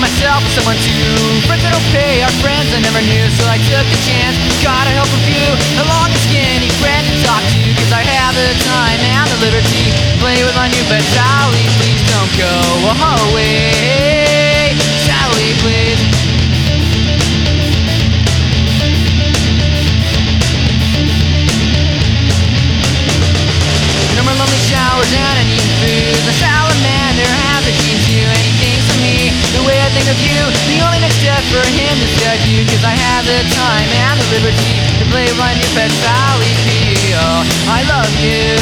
myself with someone too Friends that don't pay are friends. I never knew So I took a chance. Gotta help a few Along and skinny friend to talk to Cause I have the time and the liberty Play with my new mentality you, the only next step for him is that you. Cause I have the time and the liberty to play my new pet Sally P. Oh, I love you.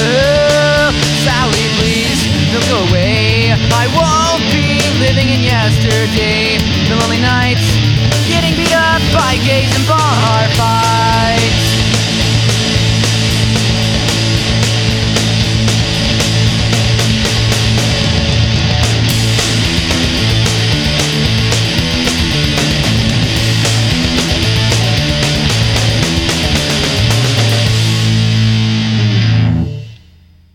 Sally, please don't go away. I won't be living in yesterday.